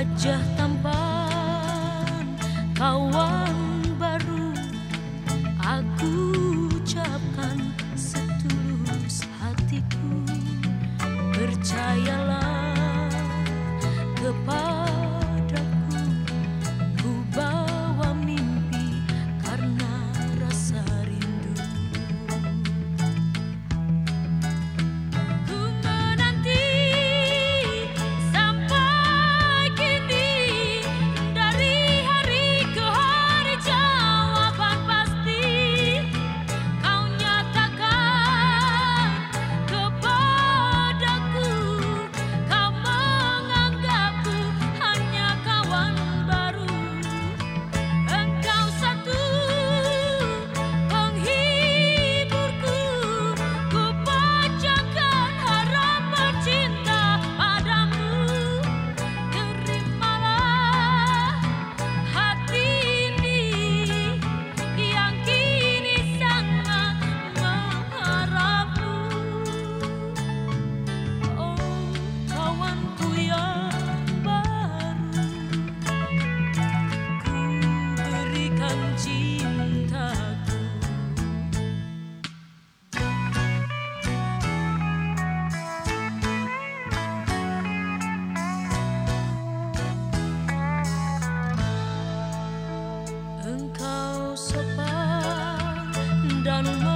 wajah tampan kawan engkau sopan dan